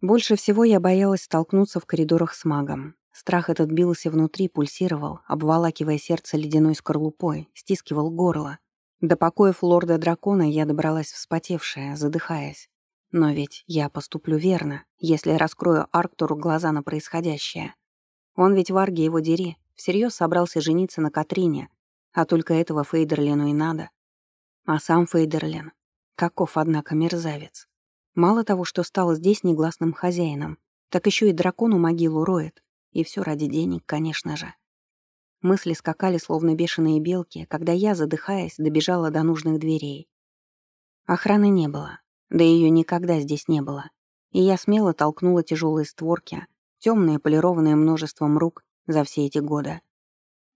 Больше всего я боялась столкнуться в коридорах с магом. Страх этот бился внутри, пульсировал, обволакивая сердце ледяной скорлупой, стискивал горло. До покоев лорда-дракона я добралась вспотевшая, задыхаясь. Но ведь я поступлю верно, если раскрою Арктуру глаза на происходящее. Он ведь в Арге его дери, всерьез собрался жениться на Катрине, а только этого Фейдерлену и надо. А сам Фейдерлен, каков, однако, мерзавец. Мало того, что стал здесь негласным хозяином, так еще и дракону могилу роет. И все ради денег, конечно же. Мысли скакали, словно бешеные белки, когда я, задыхаясь, добежала до нужных дверей. Охраны не было, да ее никогда здесь не было. И я смело толкнула тяжелые створки, темные, полированные множеством рук за все эти годы.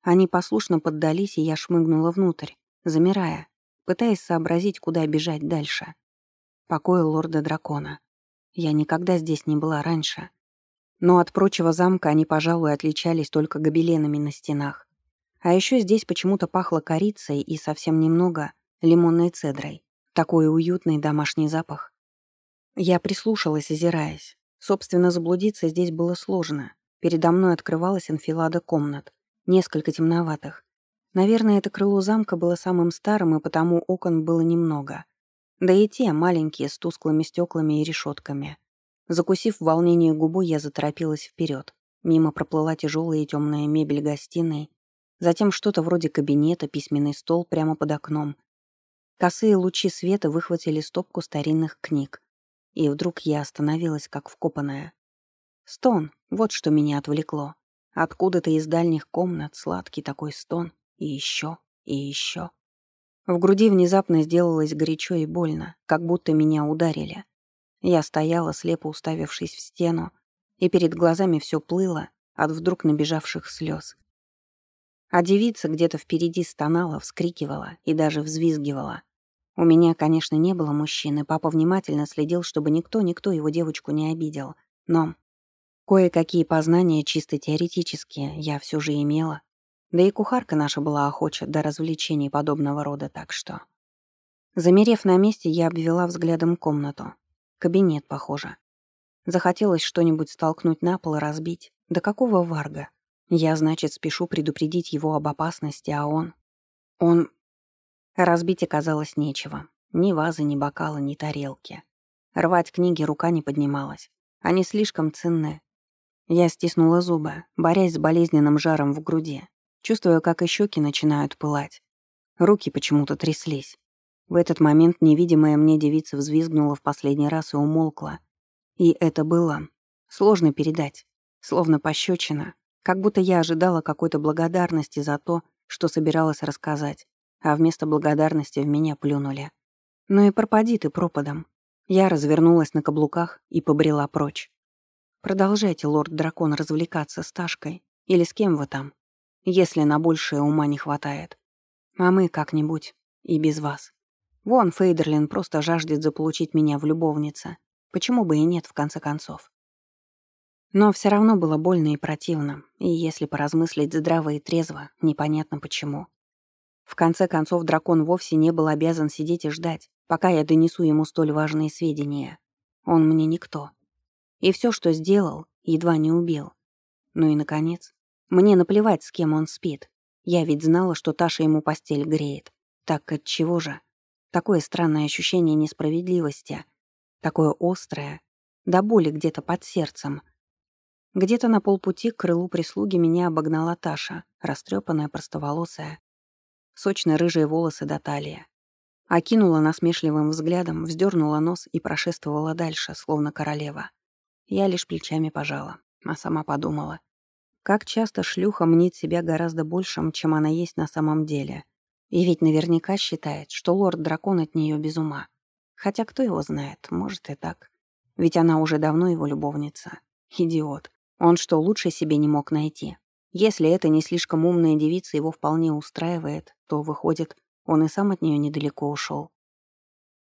Они послушно поддались, и я шмыгнула внутрь, замирая, пытаясь сообразить, куда бежать дальше. Покой лорда-дракона. Я никогда здесь не была раньше. Но от прочего замка они, пожалуй, отличались только гобеленами на стенах. А еще здесь почему-то пахло корицей и совсем немного лимонной цедрой. Такой уютный домашний запах. Я прислушалась, озираясь. Собственно, заблудиться здесь было сложно. Передо мной открывалась анфилада комнат, несколько темноватых. Наверное, это крыло замка было самым старым, и потому окон было немного. Да и те маленькие, с тусклыми стеклами и решетками. Закусив в волнении губу, я заторопилась вперед. Мимо проплыла тяжелая и темная мебель гостиной, затем что-то вроде кабинета, письменный стол прямо под окном. Косые лучи света выхватили стопку старинных книг. И вдруг я остановилась, как вкопанная. Стон, вот что меня отвлекло. Откуда-то из дальних комнат сладкий такой стон. И еще, и еще. В груди внезапно сделалось горячо и больно, как будто меня ударили. Я стояла, слепо уставившись в стену, и перед глазами все плыло от вдруг набежавших слез. А девица где-то впереди стонала, вскрикивала и даже взвизгивала. У меня, конечно, не было мужчины, папа внимательно следил, чтобы никто-никто его девочку не обидел. Но кое-какие познания чисто теоретические я все же имела. Да и кухарка наша была охоча до развлечений подобного рода, так что... Замерев на месте, я обвела взглядом комнату. Кабинет, похоже. Захотелось что-нибудь столкнуть на пол и разбить. Да какого варга? Я, значит, спешу предупредить его об опасности, а он... Он... Разбить оказалось нечего. Ни вазы, ни бокала, ни тарелки. Рвать книги рука не поднималась. Они слишком ценны. Я стиснула зубы, борясь с болезненным жаром в груди чувствуя, как и щеки начинают пылать. Руки почему-то тряслись. В этот момент невидимая мне девица взвизгнула в последний раз и умолкла. И это было сложно передать, словно пощечина, как будто я ожидала какой-то благодарности за то, что собиралась рассказать, а вместо благодарности в меня плюнули. Ну и пропади ты пропадом. Я развернулась на каблуках и побрела прочь. Продолжайте, лорд-дракон, развлекаться с Ташкой. Или с кем вы там если на большее ума не хватает. А мы как-нибудь и без вас. Вон Фейдерлин просто жаждет заполучить меня в любовнице. Почему бы и нет, в конце концов? Но все равно было больно и противно, и если поразмыслить здраво и трезво, непонятно почему. В конце концов, дракон вовсе не был обязан сидеть и ждать, пока я донесу ему столь важные сведения. Он мне никто. И все, что сделал, едва не убил. Ну и, наконец, мне наплевать, с кем он спит. Я ведь знала, что Таша ему постель греет. Так от чего же? Такое странное ощущение несправедливости. Такое острое. До боли где-то под сердцем. Где-то на полпути к крылу прислуги меня обогнала Таша, растрепанная, простоволосая. Сочно-рыжие волосы до талии. Окинула насмешливым взглядом, вздернула нос и прошествовала дальше, словно королева. Я лишь плечами пожала, а сама подумала. Как часто шлюха мнит себя гораздо большим, чем она есть на самом деле. И ведь наверняка считает, что лорд-дракон от нее без ума. Хотя кто его знает, может и так. Ведь она уже давно его любовница. Идиот. Он что, лучше себе не мог найти? Если эта не слишком умная девица его вполне устраивает, то, выходит, он и сам от нее недалеко ушел.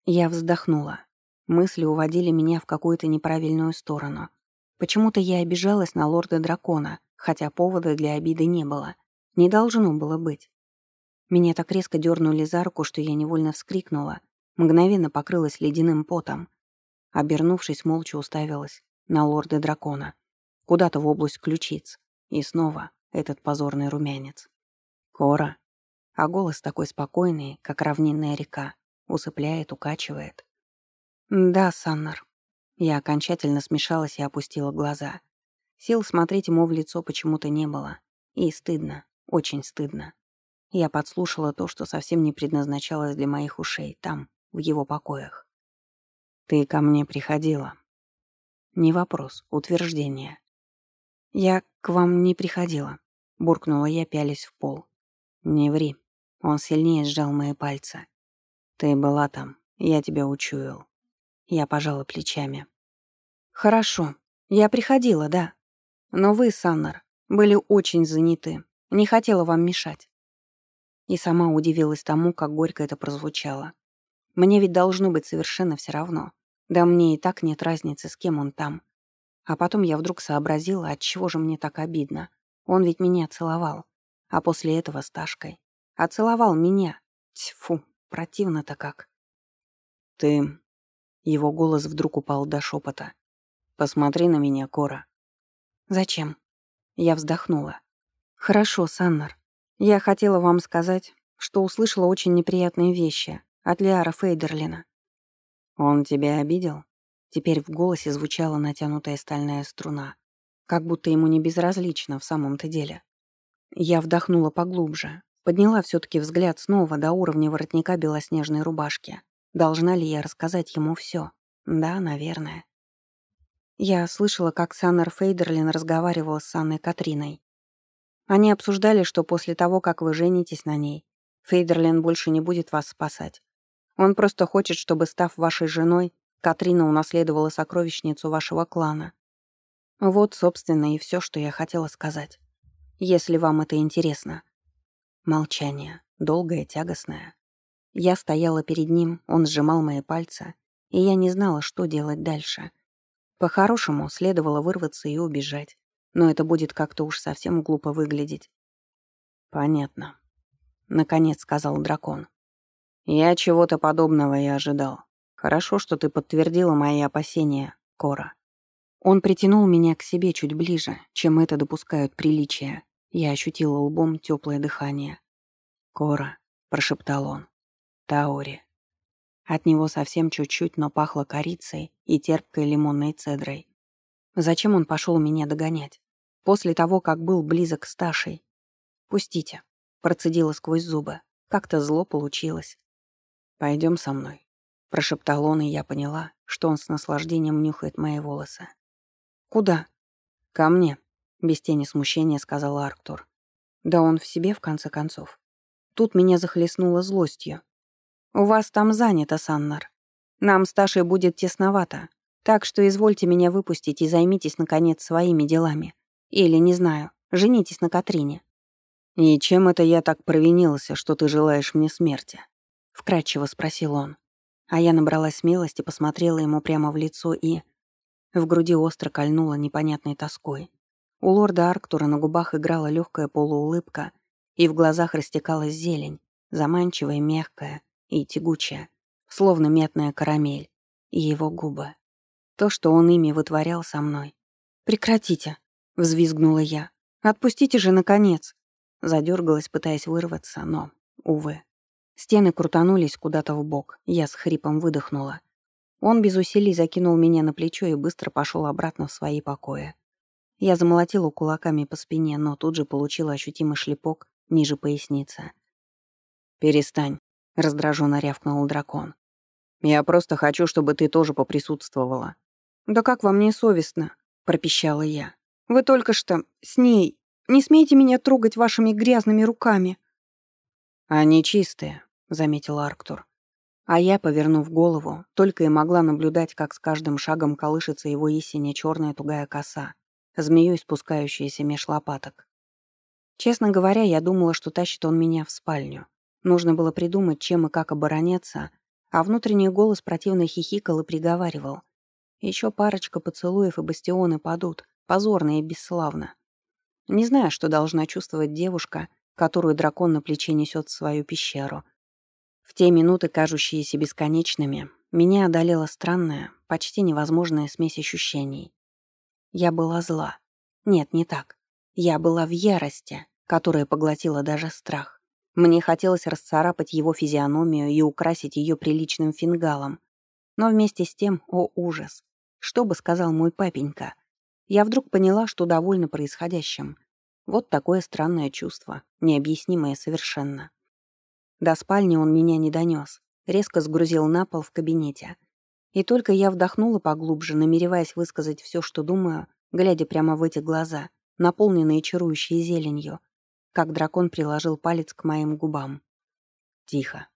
Я вздохнула. Мысли уводили меня в какую-то неправильную сторону. Почему-то я обижалась на лорда-дракона, хотя повода для обиды не было. Не должно было быть. Меня так резко дернули за руку, что я невольно вскрикнула, мгновенно покрылась ледяным потом. Обернувшись, молча уставилась на лорда дракона, куда-то в область ключиц. И снова этот позорный румянец. Кора. А голос такой спокойный, как равнинная река, усыпляет, укачивает. «Да, Саннер». Я окончательно смешалась и опустила глаза. Сил смотреть ему в лицо почему-то не было. И стыдно, очень стыдно. Я подслушала то, что совсем не предназначалось для моих ушей, там, в его покоях. «Ты ко мне приходила». Не вопрос, утверждение. «Я к вам не приходила», — буркнула я, пялись в пол. «Не ври». Он сильнее сжал мои пальцы. «Ты была там, я тебя учуял». Я пожала плечами. «Хорошо, я приходила, да. Но вы, Саннер, были очень заняты. Не хотела вам мешать». И сама удивилась тому, как горько это прозвучало. Мне ведь должно быть совершенно все равно. Да мне и так нет разницы, с кем он там. А потом я вдруг сообразила, от чего же мне так обидно. Он ведь меня целовал. А после этого с Ташкой. А целовал меня. Тьфу, противно-то как. Ты... Его голос вдруг упал до шепота. Посмотри на меня, Кора. Зачем? Я вздохнула. Хорошо, Саннер. Я хотела вам сказать, что услышала очень неприятные вещи от Лиара Фейдерлина. Он тебя обидел? Теперь в голосе звучала натянутая стальная струна, как будто ему не безразлично в самом-то деле. Я вдохнула поглубже, подняла все таки взгляд снова до уровня воротника белоснежной рубашки. Должна ли я рассказать ему все? Да, наверное. Я слышала, как Саннер Фейдерлин разговаривал с Анной Катриной. Они обсуждали, что после того, как вы женитесь на ней, Фейдерлин больше не будет вас спасать. Он просто хочет, чтобы, став вашей женой, Катрина унаследовала сокровищницу вашего клана. Вот, собственно, и все, что я хотела сказать. Если вам это интересно. Молчание. Долгое, тягостное. Я стояла перед ним, он сжимал мои пальцы, и я не знала, что делать дальше. По-хорошему, следовало вырваться и убежать, но это будет как-то уж совсем глупо выглядеть. «Понятно», — наконец сказал дракон. «Я чего-то подобного и ожидал. Хорошо, что ты подтвердила мои опасения, Кора. Он притянул меня к себе чуть ближе, чем это допускают приличия. Я ощутила лбом теплое дыхание. «Кора», — прошептал он, — «Таори». От него совсем чуть-чуть, но пахло корицей и терпкой лимонной цедрой. Зачем он пошел меня догонять? После того, как был близок с Ташей. «Пустите», — процедила сквозь зубы. Как-то зло получилось. Пойдем со мной прошептал он, и я поняла, что он с наслаждением нюхает мои волосы. «Куда?» «Ко мне», — без тени смущения сказал Арктур. «Да он в себе, в конце концов. Тут меня захлестнуло злостью. У вас там занято, Саннар. Нам с Ташей будет тесновато, так что извольте меня выпустить и займитесь, наконец, своими делами. Или, не знаю, женитесь на Катрине». «И чем это я так провинился, что ты желаешь мне смерти?» — вкратчиво спросил он. А я набралась смелости, посмотрела ему прямо в лицо и... В груди остро кольнула непонятной тоской. У лорда Арктура на губах играла легкая полуулыбка, и в глазах растекалась зелень, заманчивая, мягкая и тягучая, словно мятная карамель, и его губы. То, что он ими вытворял со мной. «Прекратите!» — взвизгнула я. «Отпустите же, наконец!» Задергалась, пытаясь вырваться, но, увы. Стены крутанулись куда-то в бок. Я с хрипом выдохнула. Он без усилий закинул меня на плечо и быстро пошел обратно в свои покои. Я замолотила кулаками по спине, но тут же получила ощутимый шлепок ниже поясницы. «Перестань», — раздраженно рявкнул дракон. «Я просто хочу, чтобы ты тоже поприсутствовала». «Да как вам не совестно?» — пропищала я. «Вы только что с ней. Не смейте меня трогать вашими грязными руками». «Они чистые», заметил Арктур. А я, повернув голову, только и могла наблюдать, как с каждым шагом колышется его истине черная тугая коса, змеей спускающаяся меж лопаток. Честно говоря, я думала, что тащит он меня в спальню. Нужно было придумать, чем и как обороняться, а внутренний голос противно хихикал и приговаривал. Еще парочка поцелуев и бастионы падут, позорно и бесславно. Не знаю, что должна чувствовать девушка, которую дракон на плече несет в свою пещеру — в те минуты, кажущиеся бесконечными, меня одолела странная, почти невозможная смесь ощущений. Я была зла. Нет, не так. Я была в ярости, которая поглотила даже страх. Мне хотелось расцарапать его физиономию и украсить ее приличным фингалом. Но вместе с тем, о ужас, что бы сказал мой папенька? Я вдруг поняла, что довольна происходящим. Вот такое странное чувство, необъяснимое совершенно. До спальни он меня не донес, резко сгрузил на пол в кабинете. И только я вдохнула поглубже, намереваясь высказать все, что думаю, глядя прямо в эти глаза, наполненные чарующей зеленью, как дракон приложил палец к моим губам. «Тихо».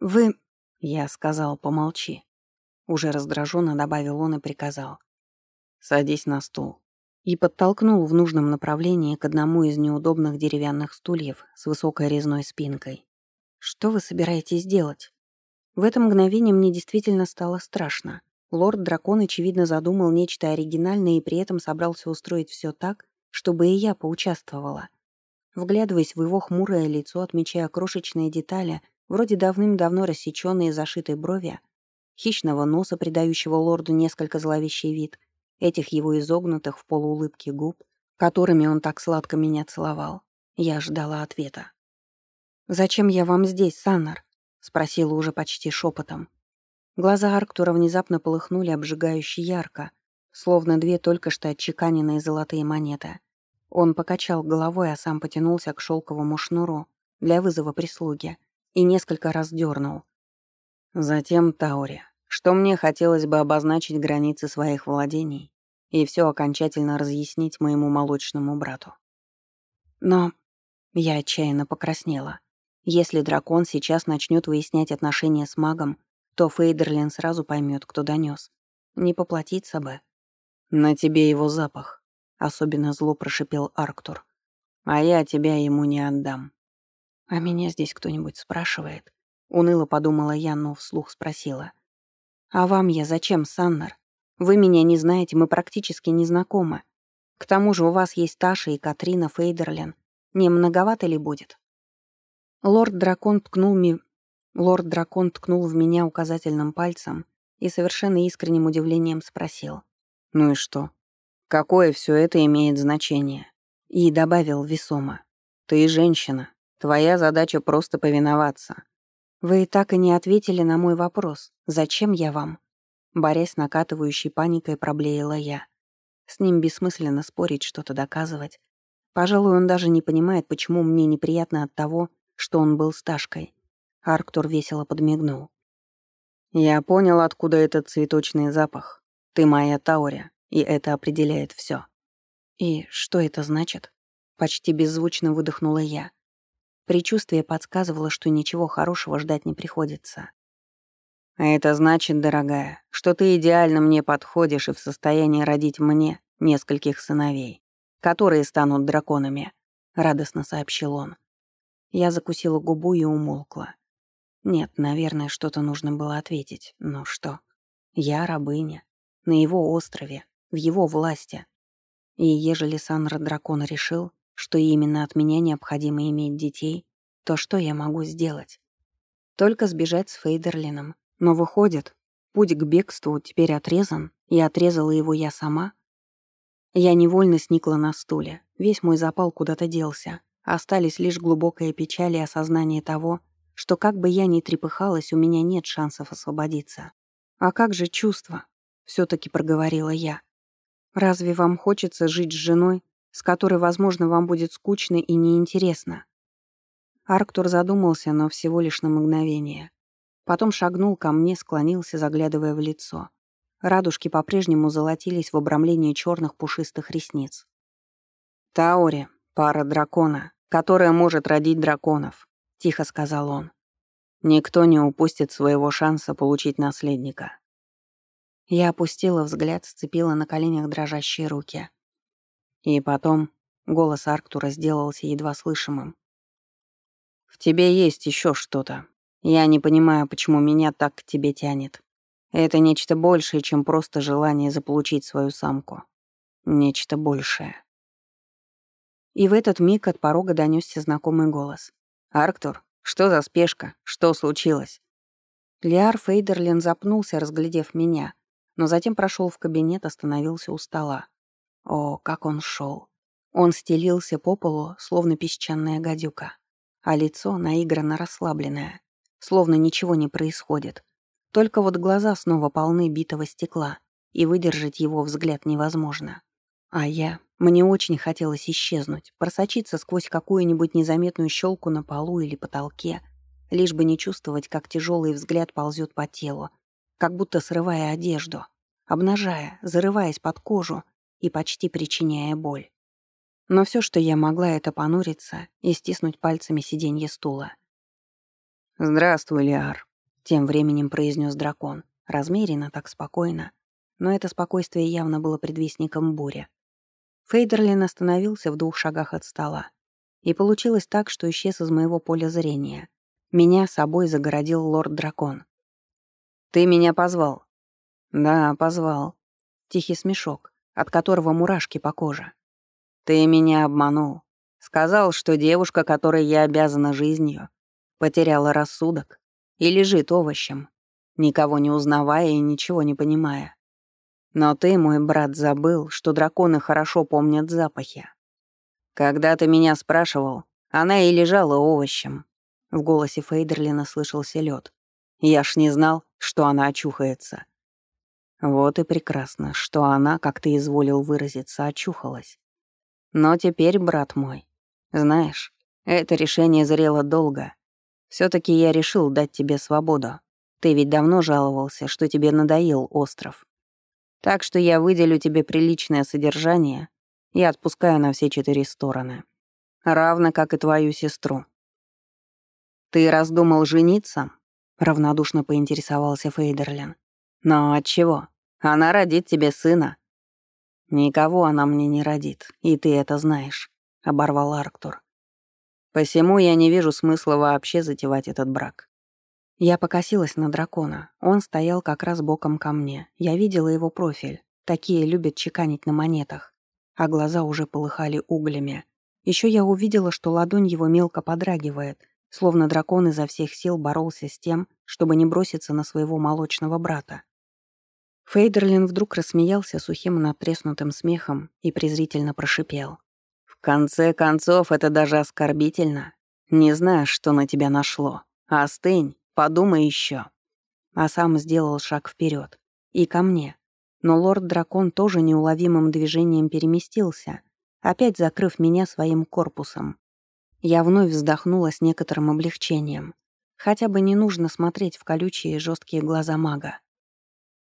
«Вы...» — я сказал, помолчи. Уже раздраженно добавил он и приказал. «Садись на стул». И подтолкнул в нужном направлении к одному из неудобных деревянных стульев с высокой резной спинкой. «Что вы собираетесь делать?» В это мгновение мне действительно стало страшно. Лорд-дракон, очевидно, задумал нечто оригинальное и при этом собрался устроить все так, чтобы и я поучаствовала. Вглядываясь в его хмурое лицо, отмечая крошечные детали, вроде давным-давно рассеченные зашитой брови, хищного носа, придающего лорду несколько зловещий вид, этих его изогнутых в полуулыбке губ, которыми он так сладко меня целовал, я ждала ответа. «Зачем я вам здесь, Саннар?» — спросила уже почти шепотом. Глаза Арктура внезапно полыхнули обжигающе ярко, словно две только что отчеканенные золотые монеты. Он покачал головой, а сам потянулся к шелковому шнуру для вызова прислуги и несколько раз дернул. Затем Таури, что мне хотелось бы обозначить границы своих владений и все окончательно разъяснить моему молочному брату. Но я отчаянно покраснела. Если дракон сейчас начнет выяснять отношения с магом, то Фейдерлин сразу поймет, кто донес. Не поплатиться бы. «На тебе его запах», — особенно зло прошипел Арктур. «А я тебя ему не отдам». «А меня здесь кто-нибудь спрашивает?» Уныло подумала я, но вслух спросила. «А вам я зачем, Саннер? Вы меня не знаете, мы практически не знакомы. К тому же у вас есть Таша и Катрина Фейдерлин. Не многовато ли будет?» Лорд-дракон ткнул ми Лорд-дракон ткнул в меня указательным пальцем и совершенно искренним удивлением спросил. «Ну и что? Какое все это имеет значение?» И добавил весомо. «Ты женщина. Твоя задача просто повиноваться». «Вы так и не ответили на мой вопрос. Зачем я вам?» Борясь с накатывающей паникой, проблеяла я. С ним бессмысленно спорить, что-то доказывать. Пожалуй, он даже не понимает, почему мне неприятно от того, что он был Сташкой. Арктур весело подмигнул. «Я понял, откуда этот цветочный запах. Ты моя Тауря, и это определяет все. «И что это значит?» Почти беззвучно выдохнула я. Причувствие подсказывало, что ничего хорошего ждать не приходится. «Это значит, дорогая, что ты идеально мне подходишь и в состоянии родить мне нескольких сыновей, которые станут драконами», — радостно сообщил он. Я закусила губу и умолкла. Нет, наверное, что-то нужно было ответить. Но что? Я рабыня. На его острове, в его власти. И ежели Санра Дракон решил, что именно от меня необходимо иметь детей, то что я могу сделать? Только сбежать с Фейдерлином. Но выходит, путь к бегству теперь отрезан, и отрезала его я сама. Я невольно сникла на стуле. Весь мой запал куда-то делся. Остались лишь глубокая печаль и осознание того, что как бы я ни трепыхалась, у меня нет шансов освободиться. «А как же чувства?» — все-таки проговорила я. «Разве вам хочется жить с женой, с которой, возможно, вам будет скучно и неинтересно?» Арктур задумался, но всего лишь на мгновение. Потом шагнул ко мне, склонился, заглядывая в лицо. Радужки по-прежнему золотились в обрамлении черных пушистых ресниц. «Таори, пара дракона, которая может родить драконов. — тихо сказал он. «Никто не упустит своего шанса получить наследника». Я опустила взгляд, сцепила на коленях дрожащие руки. И потом голос Арктура сделался едва слышимым. «В тебе есть еще что-то. Я не понимаю, почему меня так к тебе тянет. Это нечто большее, чем просто желание заполучить свою самку. Нечто большее». И в этот миг от порога донесся знакомый голос. «Арктур, что за спешка? Что случилось?» Лиар Фейдерлин запнулся, разглядев меня, но затем прошел в кабинет, остановился у стола. О, как он шел! Он стелился по полу, словно песчаная гадюка, а лицо наигранно расслабленное, словно ничего не происходит. Только вот глаза снова полны битого стекла, и выдержать его взгляд невозможно. А я... Мне очень хотелось исчезнуть, просочиться сквозь какую-нибудь незаметную щелку на полу или потолке, лишь бы не чувствовать, как тяжелый взгляд ползет по телу, как будто срывая одежду, обнажая, зарываясь под кожу и почти причиняя боль. Но все, что я могла, это понуриться и стиснуть пальцами сиденье стула. «Здравствуй, Лиар», — тем временем произнес дракон, размеренно, так спокойно, но это спокойствие явно было предвестником бури. Фейдерлин остановился в двух шагах от стола. И получилось так, что исчез из моего поля зрения. Меня собой загородил лорд-дракон. «Ты меня позвал?» «Да, позвал». Тихий смешок, от которого мурашки по коже. «Ты меня обманул. Сказал, что девушка, которой я обязана жизнью, потеряла рассудок и лежит овощем, никого не узнавая и ничего не понимая. Но ты, мой брат, забыл, что драконы хорошо помнят запахи. Когда ты меня спрашивал, она и лежала овощем. В голосе Фейдерлина слышался лед. Я ж не знал, что она очухается. Вот и прекрасно, что она, как ты изволил выразиться, очухалась. Но теперь, брат мой, знаешь, это решение зрело долго. все таки я решил дать тебе свободу. Ты ведь давно жаловался, что тебе надоел остров. Так что я выделю тебе приличное содержание и отпускаю на все четыре стороны. Равно как и твою сестру. Ты раздумал жениться? Равнодушно поинтересовался Фейдерлин. Но от чего? Она родит тебе сына. Никого она мне не родит, и ты это знаешь, оборвал Арктур. Посему я не вижу смысла вообще затевать этот брак. Я покосилась на дракона. Он стоял как раз боком ко мне. Я видела его профиль. Такие любят чеканить на монетах. А глаза уже полыхали углями. Еще я увидела, что ладонь его мелко подрагивает, словно дракон изо всех сил боролся с тем, чтобы не броситься на своего молочного брата. Фейдерлин вдруг рассмеялся сухим натреснутым смехом и презрительно прошипел. «В конце концов, это даже оскорбительно. Не знаешь, что на тебя нашло. Остынь Подумай еще. А сам сделал шаг вперед И ко мне. Но лорд-дракон тоже неуловимым движением переместился, опять закрыв меня своим корпусом. Я вновь вздохнула с некоторым облегчением. Хотя бы не нужно смотреть в колючие и жесткие глаза мага.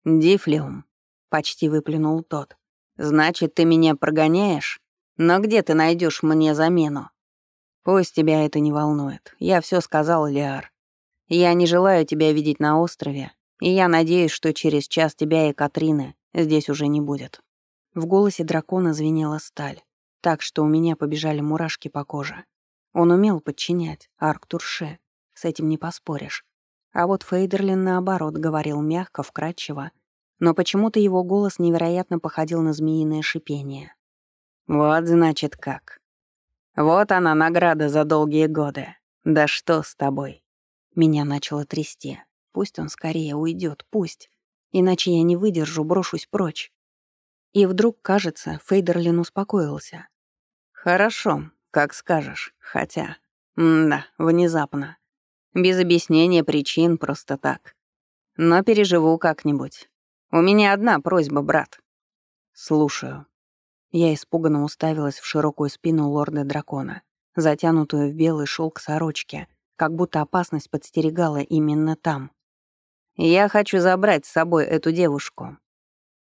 «Дифлиум», — почти выплюнул тот. «Значит, ты меня прогоняешь? Но где ты найдешь мне замену?» «Пусть тебя это не волнует. Я все сказал, Лиар. Я не желаю тебя видеть на острове, и я надеюсь, что через час тебя и Катрины здесь уже не будет». В голосе дракона звенела сталь, так что у меня побежали мурашки по коже. Он умел подчинять, Арктурше, с этим не поспоришь. А вот Фейдерлин, наоборот, говорил мягко, вкрадчиво, но почему-то его голос невероятно походил на змеиное шипение. «Вот, значит, как. Вот она, награда за долгие годы. Да что с тобой?» Меня начало трясти. Пусть он скорее уйдет, пусть. Иначе я не выдержу, брошусь прочь. И вдруг, кажется, Фейдерлин успокоился. «Хорошо, как скажешь. Хотя... Да, внезапно. Без объяснения причин, просто так. Но переживу как-нибудь. У меня одна просьба, брат». «Слушаю». Я испуганно уставилась в широкую спину лорда-дракона, затянутую в белый шелк сорочки — как будто опасность подстерегала именно там. «Я хочу забрать с собой эту девушку».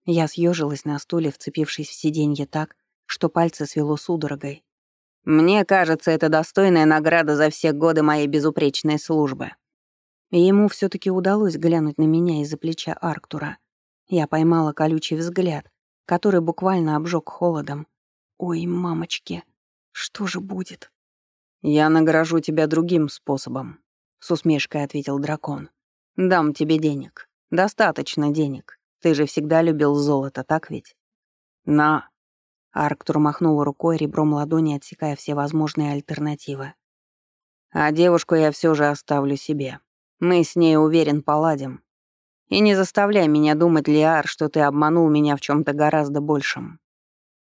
Я съежилась на стуле, вцепившись в сиденье так, что пальцы свело судорогой. «Мне кажется, это достойная награда за все годы моей безупречной службы». И ему все таки удалось глянуть на меня из-за плеча Арктура. Я поймала колючий взгляд, который буквально обжег холодом. «Ой, мамочки, что же будет?» «Я награжу тебя другим способом», — с усмешкой ответил дракон. «Дам тебе денег. Достаточно денег. Ты же всегда любил золото, так ведь?» «На». Арктур махнул рукой, ребром ладони отсекая все возможные альтернативы. «А девушку я все же оставлю себе. Мы с ней, уверен, поладим. И не заставляй меня думать, Лиар, что ты обманул меня в чем то гораздо большем».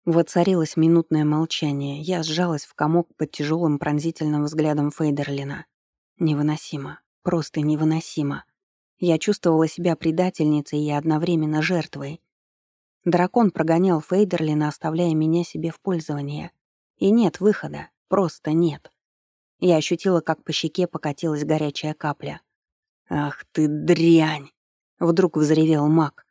Воцарилось минутное молчание. Я сжалась в комок под тяжелым пронзительным взглядом Фейдерлина. Невыносимо. Просто невыносимо. Я чувствовала себя предательницей и одновременно жертвой. Дракон прогонял Фейдерлина, оставляя меня себе в пользование. И нет выхода. Просто нет. Я ощутила, как по щеке покатилась горячая капля. «Ах ты дрянь!» — вдруг взревел маг.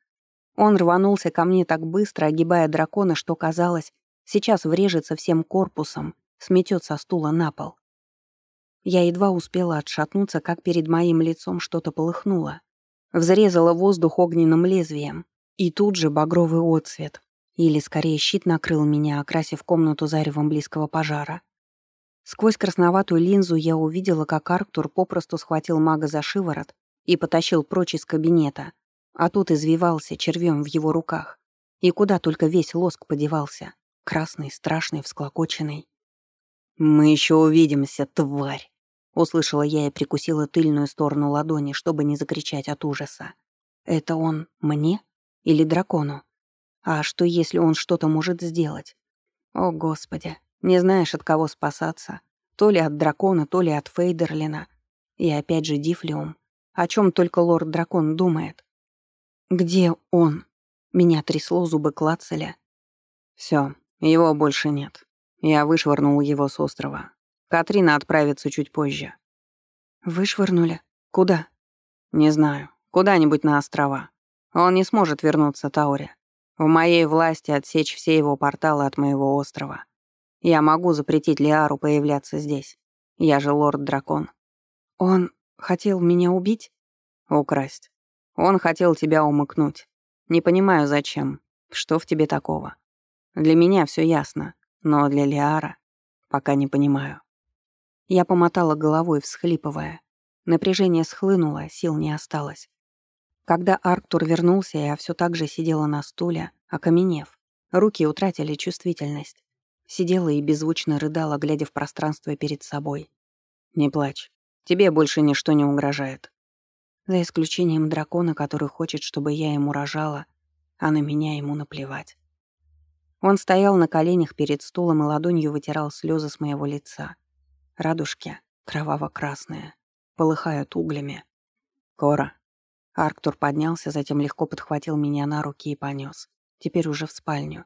Он рванулся ко мне так быстро, огибая дракона, что, казалось, сейчас врежется всем корпусом, сметет со стула на пол. Я едва успела отшатнуться, как перед моим лицом что-то полыхнуло. Взрезала воздух огненным лезвием. И тут же багровый отцвет. Или, скорее, щит накрыл меня, окрасив комнату заревом близкого пожара. Сквозь красноватую линзу я увидела, как Арктур попросту схватил мага за шиворот и потащил прочь из кабинета, а тут извивался червем в его руках. И куда только весь лоск подевался. Красный, страшный, всклокоченный. «Мы еще увидимся, тварь!» Услышала я и прикусила тыльную сторону ладони, чтобы не закричать от ужаса. «Это он мне? Или дракону? А что, если он что-то может сделать? О, Господи, не знаешь, от кого спасаться. То ли от дракона, то ли от Фейдерлина. И опять же Дифлиум. О чем только лорд-дракон думает. «Где он?» Меня трясло, зубы клацали. Все, его больше нет. Я вышвырнул его с острова. Катрина отправится чуть позже. Вышвырнули? Куда? Не знаю. Куда-нибудь на острова. Он не сможет вернуться, Тауре. В моей власти отсечь все его порталы от моего острова. Я могу запретить Лиару появляться здесь. Я же лорд-дракон. Он хотел меня убить? Украсть. Он хотел тебя умыкнуть. Не понимаю, зачем. Что в тебе такого? Для меня все ясно, но для Лиара пока не понимаю. Я помотала головой, всхлипывая. Напряжение схлынуло, сил не осталось. Когда Арктур вернулся, я все так же сидела на стуле, окаменев. Руки утратили чувствительность. Сидела и беззвучно рыдала, глядя в пространство перед собой. «Не плачь. Тебе больше ничто не угрожает». За исключением дракона, который хочет, чтобы я ему рожала, а на меня ему наплевать. Он стоял на коленях перед стулом и ладонью вытирал слезы с моего лица. Радужки, кроваво-красные, полыхают углями. «Кора». Арктур поднялся, затем легко подхватил меня на руки и понес. Теперь уже в спальню.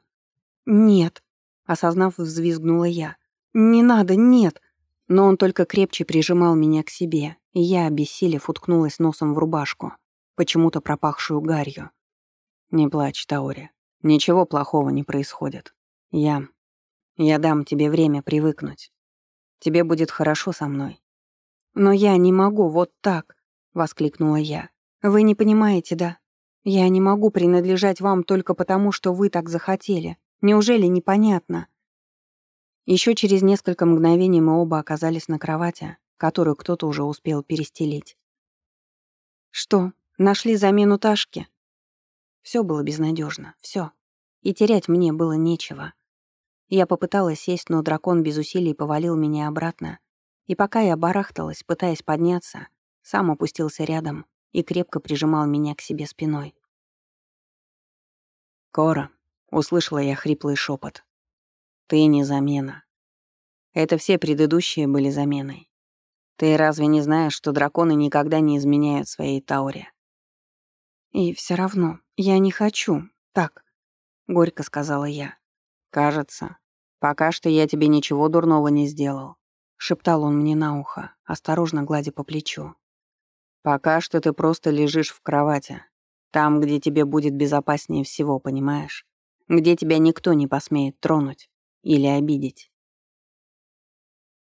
«Нет», — осознав, взвизгнула я. «Не надо, нет!» Но он только крепче прижимал меня к себе, и я, обессилев, уткнулась носом в рубашку, почему-то пропахшую гарью. «Не плачь, Таори. Ничего плохого не происходит. Я... Я дам тебе время привыкнуть. Тебе будет хорошо со мной». «Но я не могу вот так», — воскликнула я. «Вы не понимаете, да? Я не могу принадлежать вам только потому, что вы так захотели. Неужели непонятно?» Еще через несколько мгновений мы оба оказались на кровати, которую кто-то уже успел перестелить. «Что, нашли замену Ташки?» Все было безнадежно, все. И терять мне было нечего. Я попыталась сесть, но дракон без усилий повалил меня обратно. И пока я барахталась, пытаясь подняться, сам опустился рядом и крепко прижимал меня к себе спиной. «Кора», — услышала я хриплый шепот, — «ты не замена. Это все предыдущие были заменой. Ты разве не знаешь, что драконы никогда не изменяют своей тауре?» «И все равно я не хочу, так», — горько сказала я. «Кажется, пока что я тебе ничего дурного не сделал», — шептал он мне на ухо, осторожно гладя по плечу. «Пока что ты просто лежишь в кровати, там, где тебе будет безопаснее всего, понимаешь? Где тебя никто не посмеет тронуть или обидеть.